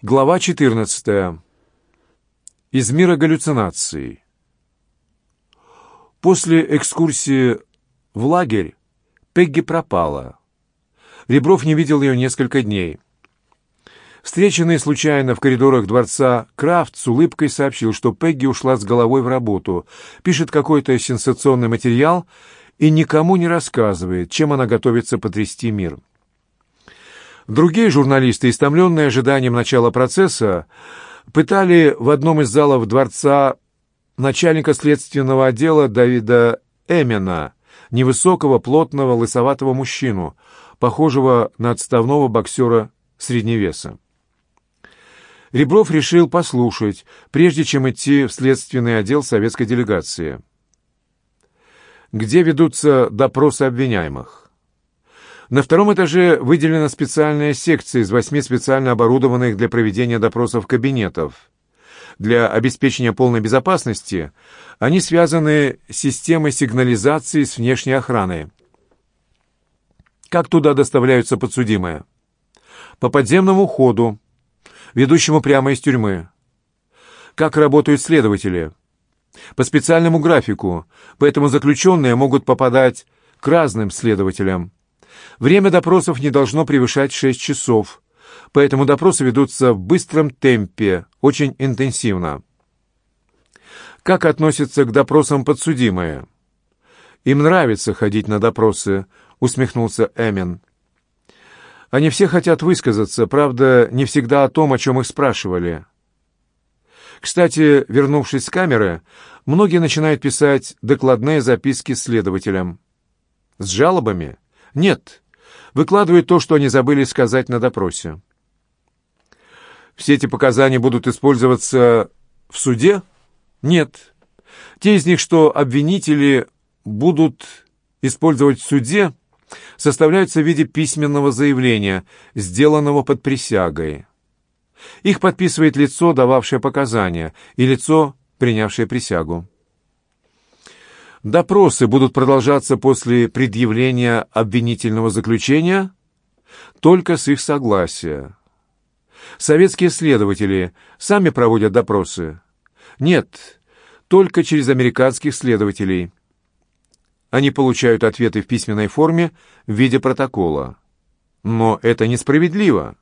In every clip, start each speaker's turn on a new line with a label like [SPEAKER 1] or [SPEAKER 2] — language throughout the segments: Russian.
[SPEAKER 1] Глава 14. Из мира галлюцинаций. После экскурсии в лагерь Пегги пропала. Ребров не видел ее несколько дней. Встреченный случайно в коридорах дворца Крафт с улыбкой сообщил, что Пегги ушла с головой в работу, пишет какой-то сенсационный материал и никому не рассказывает, чем она готовится потрясти мир. — Другие журналисты, истомленные ожиданием начала процесса, пытали в одном из залов дворца начальника следственного отдела Давида Эмина невысокого, плотного, лысоватого мужчину, похожего на отставного боксера средневеса. Ребров решил послушать, прежде чем идти в следственный отдел советской делегации, где ведутся допросы обвиняемых. На втором этаже выделена специальная секция из восьми специально оборудованных для проведения допросов кабинетов. Для обеспечения полной безопасности они связаны с системой сигнализации с внешней охраной. Как туда доставляются подсудимые? По подземному ходу, ведущему прямо из тюрьмы. Как работают следователи? По специальному графику, поэтому заключенные могут попадать к разным следователям. Время допросов не должно превышать 6 часов, поэтому допросы ведутся в быстром темпе, очень интенсивно. Как относятся к допросам подсудимые? Им нравится ходить на допросы, усмехнулся Эмин. Они все хотят высказаться, правда, не всегда о том, о чем их спрашивали. Кстати, вернувшись с камеры, многие начинают писать докладные записки следователям. С жалобами? Нет, выкладывают то, что они забыли сказать на допросе. Все эти показания будут использоваться в суде? Нет. Те из них, что обвинители будут использовать в суде, составляются в виде письменного заявления, сделанного под присягой. Их подписывает лицо, дававшее показания, и лицо, принявшее присягу. Допросы будут продолжаться после предъявления обвинительного заключения только с их согласия. Советские следователи сами проводят допросы. Нет, только через американских следователей. Они получают ответы в письменной форме в виде протокола. Но это несправедливо.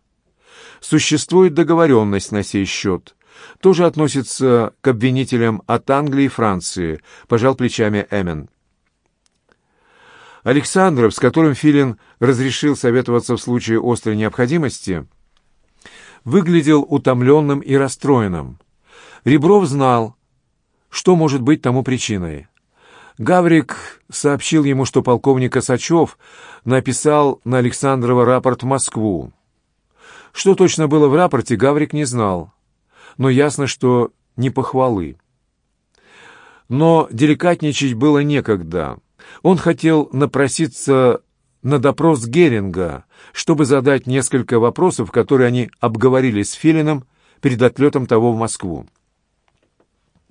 [SPEAKER 1] Существует договоренность на сей счет – тоже относится к обвинителям от Англии и Франции, пожал плечами Эмин. Александров, с которым Филин разрешил советоваться в случае острой необходимости, выглядел утомленным и расстроенным. Ребров знал, что может быть тому причиной. Гаврик сообщил ему, что полковник Косачев написал на Александрова рапорт в Москву. Что точно было в рапорте, Гаврик не знал но ясно, что не похвалы. Но деликатничать было некогда. Он хотел напроситься на допрос Геринга, чтобы задать несколько вопросов, которые они обговорили с Филином перед отлетом того в Москву.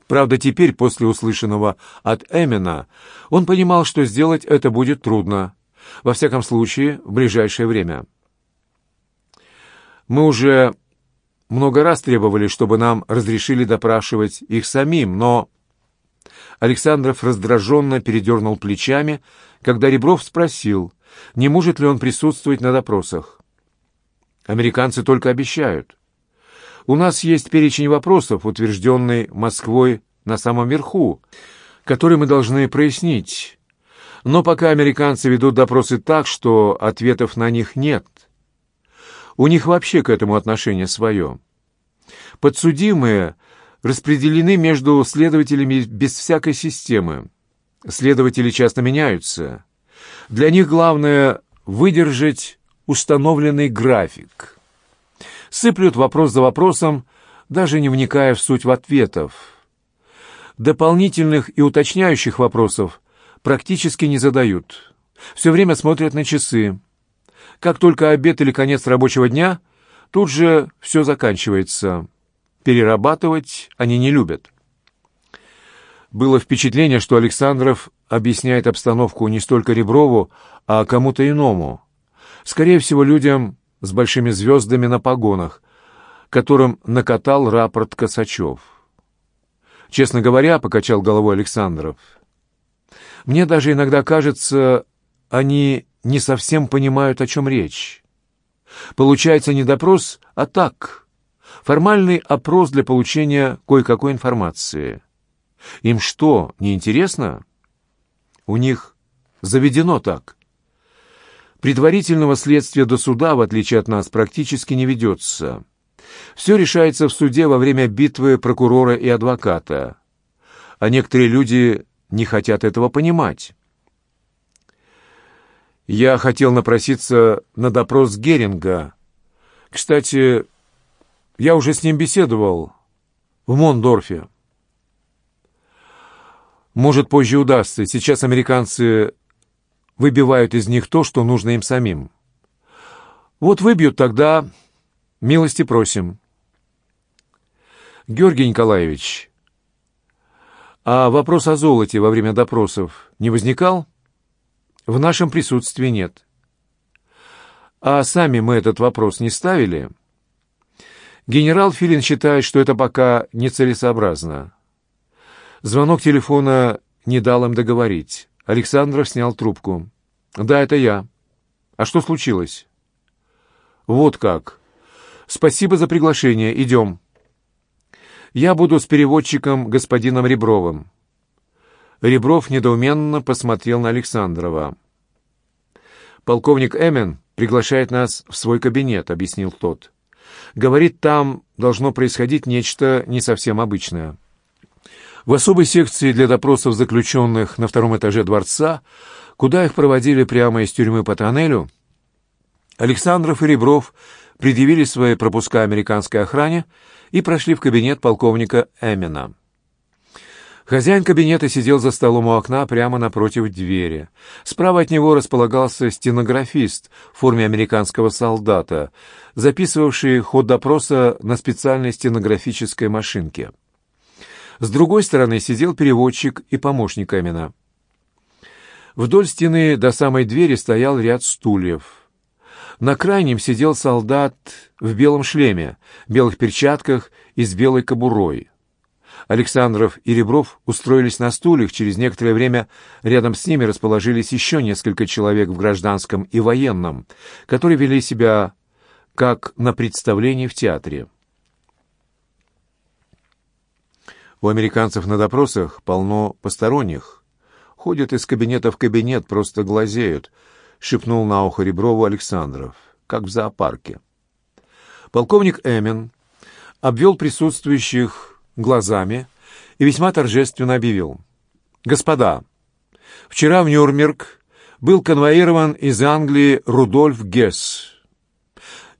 [SPEAKER 1] Правда, теперь, после услышанного от Эмина, он понимал, что сделать это будет трудно. Во всяком случае, в ближайшее время. «Мы уже много раз требовали, чтобы нам разрешили допрашивать их самим, но...» Александров раздраженно передернул плечами, когда Ребров спросил, не может ли он присутствовать на допросах. «Американцы только обещают. У нас есть перечень вопросов, утвержденный Москвой на самом верху, который мы должны прояснить. Но пока американцы ведут допросы так, что ответов на них нет». У них вообще к этому отношение свое. Подсудимые распределены между следователями без всякой системы. Следователи часто меняются. Для них главное выдержать установленный график. Сыплют вопрос за вопросом, даже не вникая в суть в ответов. Дополнительных и уточняющих вопросов практически не задают. Все время смотрят на часы. Как только обед или конец рабочего дня, тут же все заканчивается. Перерабатывать они не любят. Было впечатление, что Александров объясняет обстановку не столько Реброву, а кому-то иному. Скорее всего, людям с большими звездами на погонах, которым накатал рапорт Косачев. «Честно говоря», — покачал головой Александров, — «мне даже иногда кажется, они не совсем понимают, о чем речь. Получается не допрос, а так. Формальный опрос для получения кое-какой информации. Им что, не интересно? У них заведено так. Предварительного следствия до суда, в отличие от нас, практически не ведется. Все решается в суде во время битвы прокурора и адвоката. А некоторые люди не хотят этого понимать. Я хотел напроситься на допрос Геринга. Кстати, я уже с ним беседовал в Мондорфе. Может, позже удастся. Сейчас американцы выбивают из них то, что нужно им самим. Вот выбьют тогда, милости просим. Георгий Николаевич, а вопрос о золоте во время допросов не возникал? — в нашем присутствии нет. А сами мы этот вопрос не ставили. Генерал Филин считает, что это пока нецелесообразно. Звонок телефона не дал им договорить. Александров снял трубку. «Да, это я. А что случилось?» «Вот как. Спасибо за приглашение. Идем. Я буду с переводчиком господином Ребровым». Ребров недоуменно посмотрел на Александрова. «Полковник Эмин приглашает нас в свой кабинет», — объяснил тот. «Говорит, там должно происходить нечто не совсем обычное». В особой секции для допросов заключенных на втором этаже дворца, куда их проводили прямо из тюрьмы по тоннелю, Александров и Ребров предъявили свои пропуска американской охране и прошли в кабинет полковника Эмина. Хозяин кабинета сидел за столом у окна прямо напротив двери. Справа от него располагался стенографист в форме американского солдата, записывавший ход допроса на специальной стенографической машинке. С другой стороны сидел переводчик и помощник Эмина. Вдоль стены до самой двери стоял ряд стульев. На крайнем сидел солдат в белом шлеме, белых перчатках и с белой кобурой. Александров и Ребров устроились на стульях, через некоторое время рядом с ними расположились еще несколько человек в гражданском и военном, которые вели себя как на представлении в театре. У американцев на допросах полно посторонних. Ходят из кабинета в кабинет, просто глазеют, — шепнул на ухо Реброву Александров, как в зоопарке. Полковник Эмин обвел присутствующих глазами и весьма торжественно объявил. «Господа, вчера в Нюрнберг был конвоирован из Англии Рудольф Гесс.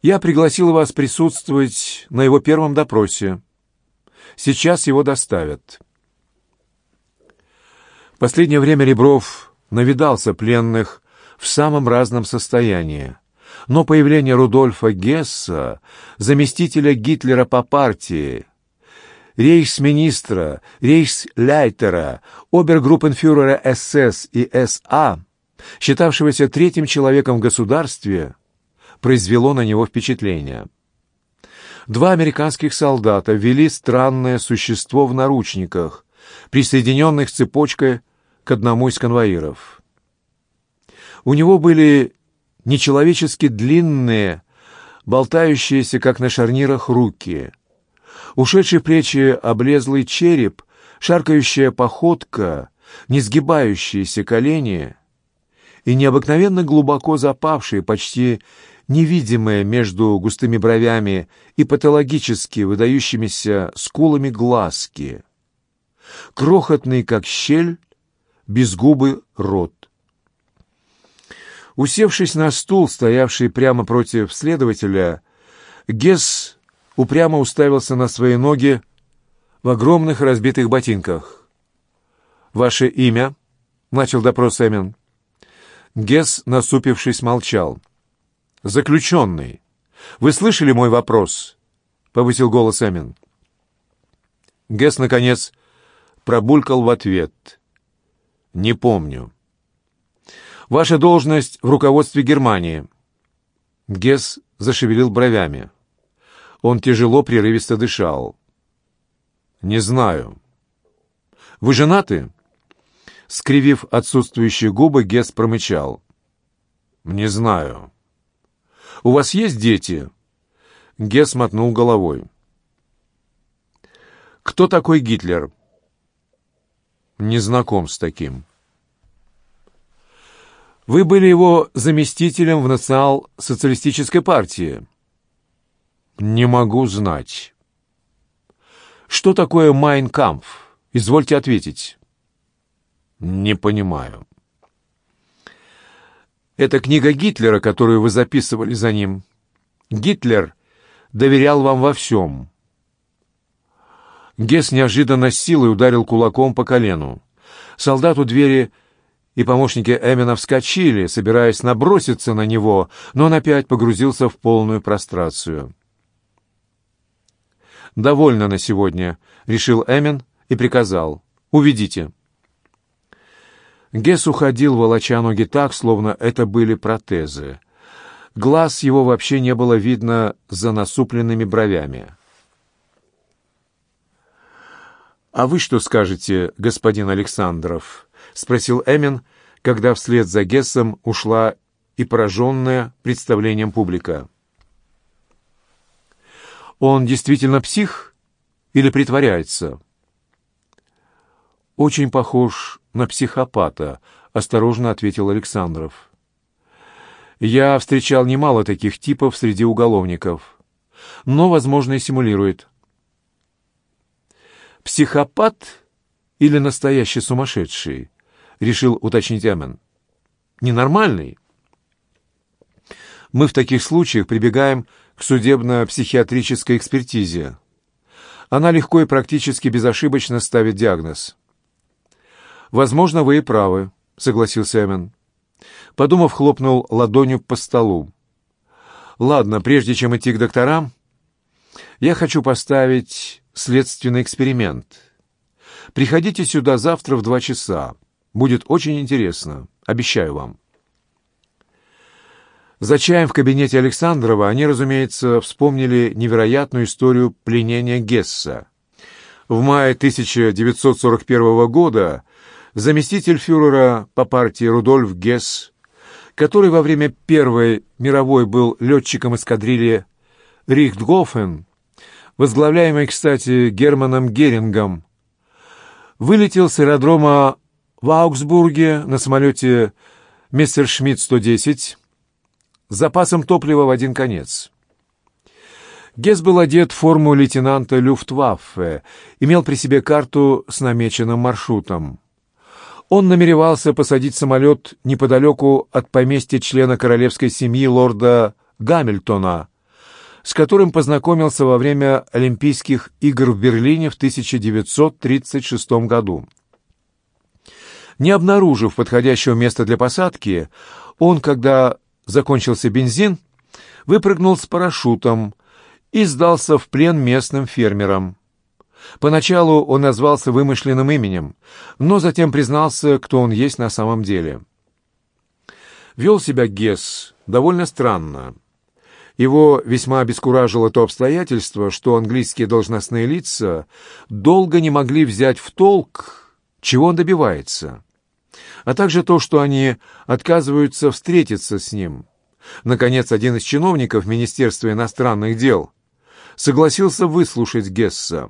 [SPEAKER 1] Я пригласил вас присутствовать на его первом допросе. Сейчас его доставят». В последнее время Ребров навидался пленных в самом разном состоянии. Но появление Рудольфа Гесса, заместителя Гитлера по партии, рейхсминистра, рейхсляйтера, обергруппенфюрера СС и СА, считавшегося третьим человеком в государстве, произвело на него впечатление. Два американских солдата вели странное существо в наручниках, присоединенных цепочкой к одному из конвоиров. У него были нечеловечески длинные, болтающиеся, как на шарнирах, руки — Ушедший плечи облезлый череп, шаркающая походка, не колени и необыкновенно глубоко запавшие, почти невидимые между густыми бровями и патологически выдающимися скулами глазки. Крохотный, как щель, без губы рот. Усевшись на стул, стоявший прямо против следователя, Гесс упрямо уставился на свои ноги в огромных разбитых ботинках. «Ваше имя?» — начал допрос Эмин. Гес, насупившись, молчал. «Заключенный, вы слышали мой вопрос?» — повысил голос Эмин. Гес, наконец, пробулькал в ответ. «Не помню». «Ваша должность в руководстве Германии». Гес зашевелил бровями. Он тяжело, прерывисто дышал. «Не знаю». «Вы женаты?» Скривив отсутствующие губы, Гес промычал. «Не знаю». «У вас есть дети?» Гес мотнул головой. «Кто такой Гитлер?» «Не знаком с таким». «Вы были его заместителем в национал-социалистической партии». Не могу знать. Что такое «Майн кампф». Извольте ответить. Не понимаю. Это книга Гитлера, которую вы записывали за ним. Гитлер доверял вам во всем. Гесс неожиданно силой ударил кулаком по колену. Солдат у двери и помощники Эмина вскочили, собираясь наброситься на него, но он опять погрузился в полную прострацию. «Довольно на сегодня», — решил Эмин и приказал. «Уведите». Гес уходил, волоча ноги так, словно это были протезы. Глаз его вообще не было видно за насупленными бровями. «А вы что скажете, господин Александров?» — спросил Эмин, когда вслед за Гессом ушла и пораженная представлением публика. Он действительно псих или притворяется? Очень похож на психопата, осторожно ответил Александров. Я встречал немало таких типов среди уголовников, но, возможно, и симулирует. Психопат или настоящий сумасшедший? решил уточнить Эмен. Ненормальный. Мы в таких случаях прибегаем к к судебно-психиатрической экспертизе. Она легко и практически безошибочно ставит диагноз. «Возможно, вы и правы», — согласился Эмин. Подумав, хлопнул ладонью по столу. «Ладно, прежде чем идти к докторам, я хочу поставить следственный эксперимент. Приходите сюда завтра в два часа. Будет очень интересно, обещаю вам». За чаем в кабинете Александрова они, разумеется, вспомнили невероятную историю пленения Гесса. В мае 1941 года заместитель фюрера по партии Рудольф Гесс, который во время Первой мировой был летчиком эскадрильи Рихтгофен, возглавляемой, кстати, Германом Герингом, вылетел с аэродрома в Аугсбурге на самолете Мессершмитт-110 запасом топлива в один конец. Гес был одет в форму лейтенанта Люфтваффе, имел при себе карту с намеченным маршрутом. Он намеревался посадить самолет неподалеку от поместья члена королевской семьи лорда Гамильтона, с которым познакомился во время Олимпийских игр в Берлине в 1936 году. Не обнаружив подходящего места для посадки, он, когда закончился бензин, выпрыгнул с парашютом и сдался в плен местным фермерам. Поначалу он назвался вымышленным именем, но затем признался, кто он есть на самом деле. Вел себя Гесс довольно странно. Его весьма обескуражило то обстоятельство, что английские должностные лица долго не могли взять в толк, чего он добивается а также то, что они отказываются встретиться с ним. Наконец, один из чиновников Министерства иностранных дел согласился выслушать Гесса.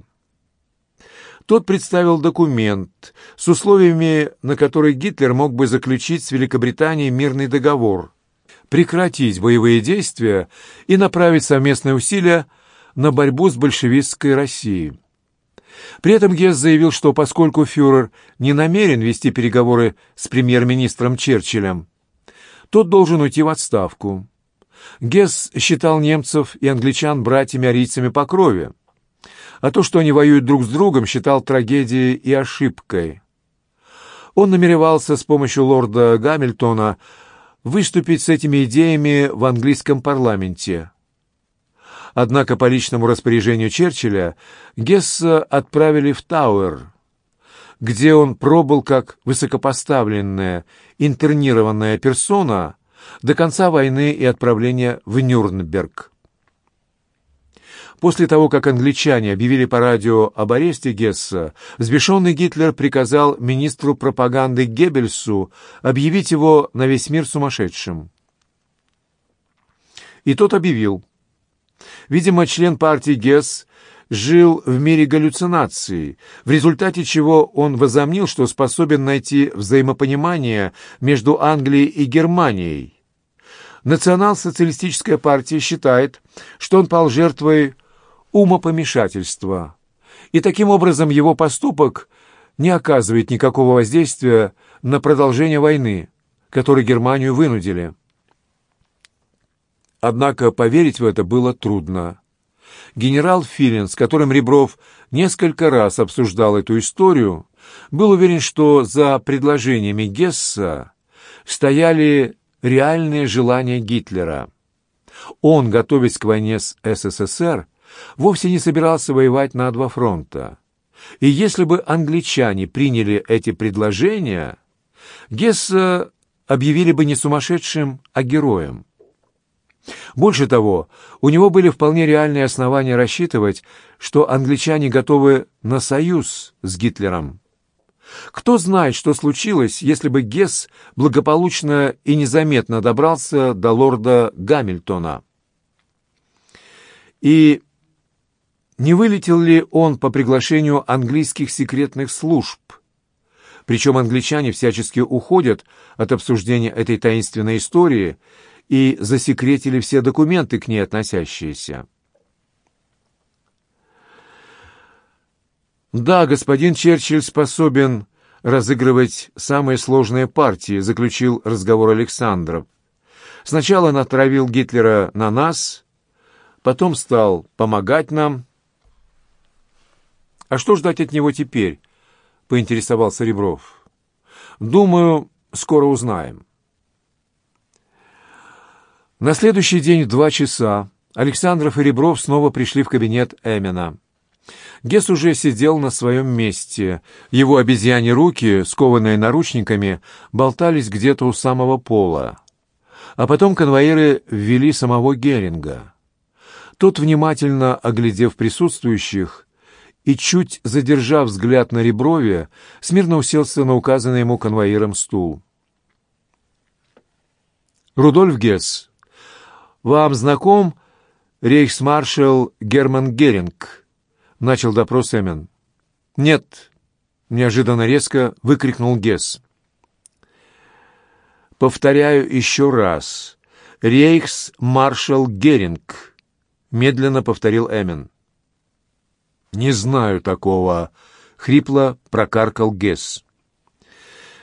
[SPEAKER 1] Тот представил документ с условиями, на которые Гитлер мог бы заключить с Великобританией мирный договор, прекратить боевые действия и направить совместные усилия на борьбу с большевистской Россией. При этом Гесс заявил, что поскольку фюрер не намерен вести переговоры с премьер-министром Черчиллем, тот должен уйти в отставку. Гесс считал немцев и англичан братьями-арийцами по крови, а то, что они воюют друг с другом, считал трагедией и ошибкой. Он намеревался с помощью лорда Гамильтона выступить с этими идеями в английском парламенте – Однако по личному распоряжению Черчилля Гесса отправили в Тауэр, где он пробыл как высокопоставленная интернированная персона до конца войны и отправления в Нюрнберг. После того, как англичане объявили по радио об аресте Гесса, взбешенный Гитлер приказал министру пропаганды Геббельсу объявить его на весь мир сумасшедшим. И тот объявил – Видимо, член партии ГЕС жил в мире галлюцинаций, в результате чего он возомнил, что способен найти взаимопонимание между Англией и Германией. Национал-социалистическая партия считает, что он пал жертвой умопомешательства, и таким образом его поступок не оказывает никакого воздействия на продолжение войны, которой Германию вынудили. Однако поверить в это было трудно. Генерал Филин, с которым Ребров несколько раз обсуждал эту историю, был уверен, что за предложениями Гесса стояли реальные желания Гитлера. Он, готовясь к войне с СССР, вовсе не собирался воевать на два фронта. И если бы англичане приняли эти предложения, Гесса объявили бы не сумасшедшим, а героем. Больше того, у него были вполне реальные основания рассчитывать, что англичане готовы на союз с Гитлером. Кто знает, что случилось, если бы Гесс благополучно и незаметно добрался до лорда Гамильтона. И не вылетел ли он по приглашению английских секретных служб? Причем англичане всячески уходят от обсуждения этой таинственной истории – и засекретили все документы, к ней относящиеся. «Да, господин Черчилль способен разыгрывать самые сложные партии», — заключил разговор Александров. «Сначала натравил Гитлера на нас, потом стал помогать нам». «А что ждать от него теперь?» — поинтересовался Ребров. «Думаю, скоро узнаем». На следующий день в два часа Александров и Ребров снова пришли в кабинет Эмина. Гес уже сидел на своем месте. Его обезьяне руки, скованные наручниками, болтались где-то у самого пола. А потом конвоиры ввели самого Геринга. Тот, внимательно оглядев присутствующих и чуть задержав взгляд на Реброве, смирно уселся на указанный ему конвоиром стул. «Рудольф Гесс, «Вам знаком рейхсмаршал Герман Геринг?» — начал допрос Эмин. «Нет», — неожиданно резко выкрикнул Гесс. «Повторяю еще раз. рейхсмаршал Геринг», — медленно повторил Эмин. «Не знаю такого», — хрипло прокаркал Гесс.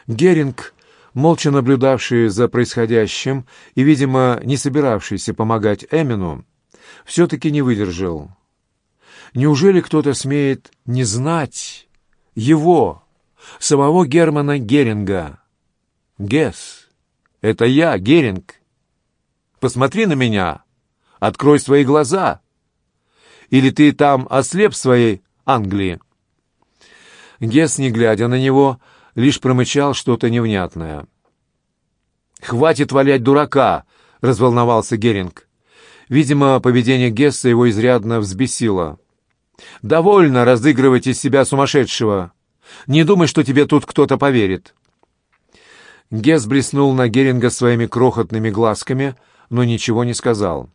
[SPEAKER 1] Геринг молча наблюдавший за происходящим и, видимо, не собиравшийся помогать Эмину, все-таки не выдержал. Неужели кто-то смеет не знать его, самого Германа Геринга? Гес, это я, Геринг. Посмотри на меня, открой свои глаза. Или ты там ослеп своей Англии? Гес, не глядя на него, — лишь промычал что-то невнятное. «Хватит валять дурака!» — разволновался Геринг. Видимо, поведение Гесса его изрядно взбесило. «Довольно разыгрывать из себя сумасшедшего! Не думай, что тебе тут кто-то поверит!» Гесс блеснул на Геринга своими крохотными глазками, но ничего не сказал.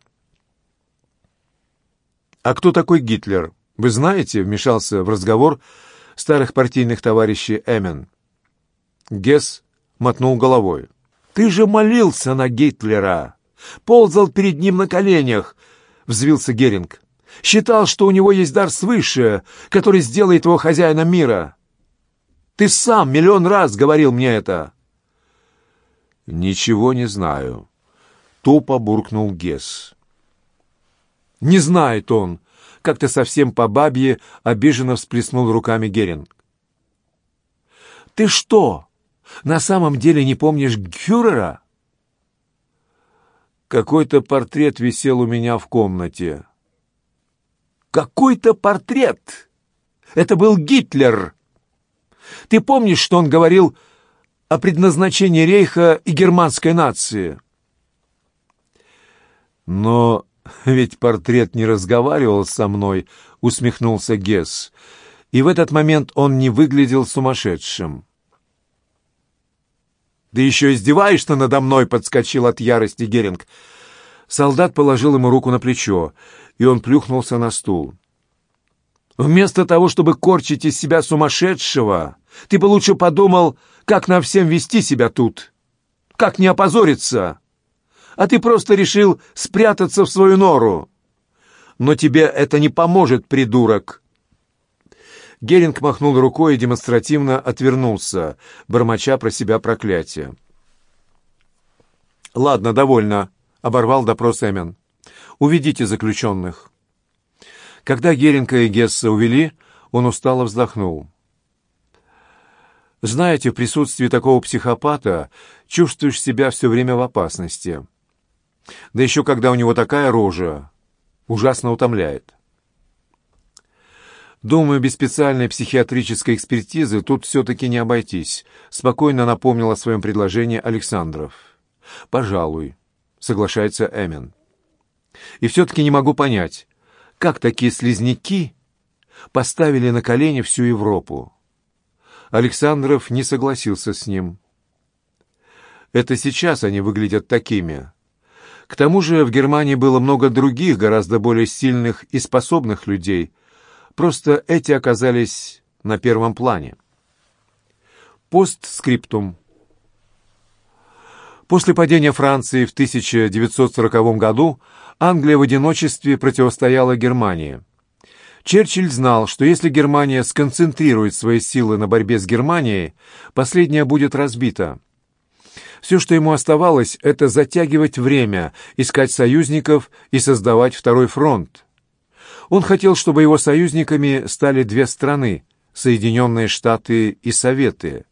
[SPEAKER 1] «А кто такой Гитлер? Вы знаете?» — вмешался в разговор старых партийных товарищей Эмен. Гесс мотнул головой. «Ты же молился на Гитлера! Ползал перед ним на коленях!» — взвился Геринг. «Считал, что у него есть дар свыше, который сделает его хозяином мира. Ты сам миллион раз говорил мне это!» «Ничего не знаю», — тупо буркнул Гесс. «Не знает он!» — как-то совсем по бабье обиженно всплеснул руками Геринг. «Ты что?» На самом деле не помнишь Гюрера? Какой-то портрет висел у меня в комнате. Какой-то портрет! Это был Гитлер! Ты помнишь, что он говорил о предназначении рейха и германской нации? Но ведь портрет не разговаривал со мной, усмехнулся Гесс. И в этот момент он не выглядел сумасшедшим. Ты еще издеваешься надо мной!» — подскочил от ярости Геринг. Солдат положил ему руку на плечо, и он плюхнулся на стул. «Вместо того, чтобы корчить из себя сумасшедшего, ты бы лучше подумал, как нам всем вести себя тут, как не опозориться. А ты просто решил спрятаться в свою нору. Но тебе это не поможет, придурок. Геринг махнул рукой и демонстративно отвернулся, бормоча про себя проклятие. «Ладно, довольно», — оборвал допрос Эмин. «Уведите заключенных». Когда Геринга и Гесса увели, он устало вздохнул. «Знаете, в присутствии такого психопата чувствуешь себя все время в опасности. Да еще когда у него такая рожа, ужасно утомляет». Думаю, без специальной психиатрической экспертизы тут все-таки не обойтись», — спокойно напомнил о своем предложении Александров. «Пожалуй», — соглашается Эмин. «И все-таки не могу понять, как такие слизняки поставили на колени всю Европу?» Александров не согласился с ним. «Это сейчас они выглядят такими», к тому же в Германии было много других, гораздо более сильных и способных людей, Просто эти оказались на первом плане. Постскриптум. После падения Франции в 1940 году Англия в одиночестве противостояла Германии. Черчилль знал, что если Германия сконцентрирует свои силы на борьбе с Германией, последняя будет разбита. Все, что ему оставалось, это затягивать время, искать союзников и создавать второй фронт. Он хотел, чтобы его союзниками стали две страны – Соединенные Штаты и Советы.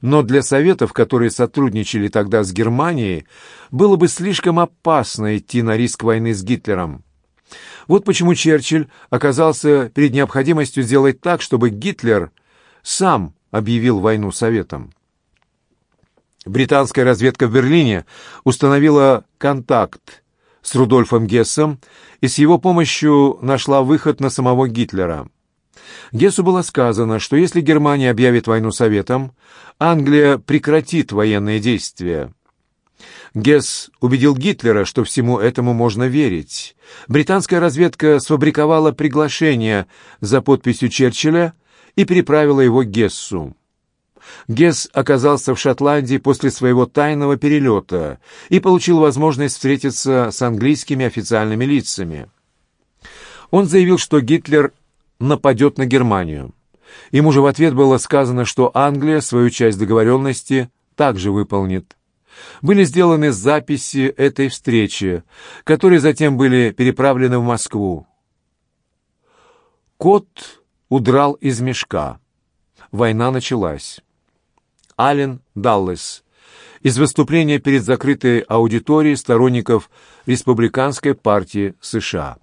[SPEAKER 1] Но для Советов, которые сотрудничали тогда с Германией, было бы слишком опасно идти на риск войны с Гитлером. Вот почему Черчилль оказался перед необходимостью сделать так, чтобы Гитлер сам объявил войну Советам. Британская разведка в Берлине установила контакт с Рудольфом Гессом и с его помощью нашла выход на самого Гитлера. Гессу было сказано, что если Германия объявит войну Советам, Англия прекратит военные действия. Гесс убедил Гитлера, что всему этому можно верить. Британская разведка сфабриковала приглашение за подписью Черчилля и переправила его Гессу. Гесс оказался в Шотландии после своего тайного перелета и получил возможность встретиться с английскими официальными лицами. Он заявил, что Гитлер нападет на Германию. Ему же в ответ было сказано, что Англия свою часть договоренности также выполнит. Были сделаны записи этой встречи, которые затем были переправлены в Москву. Кот удрал из мешка. Война началась. Ален Даллес из выступления перед закрытой аудиторией сторонников Республиканской партии США.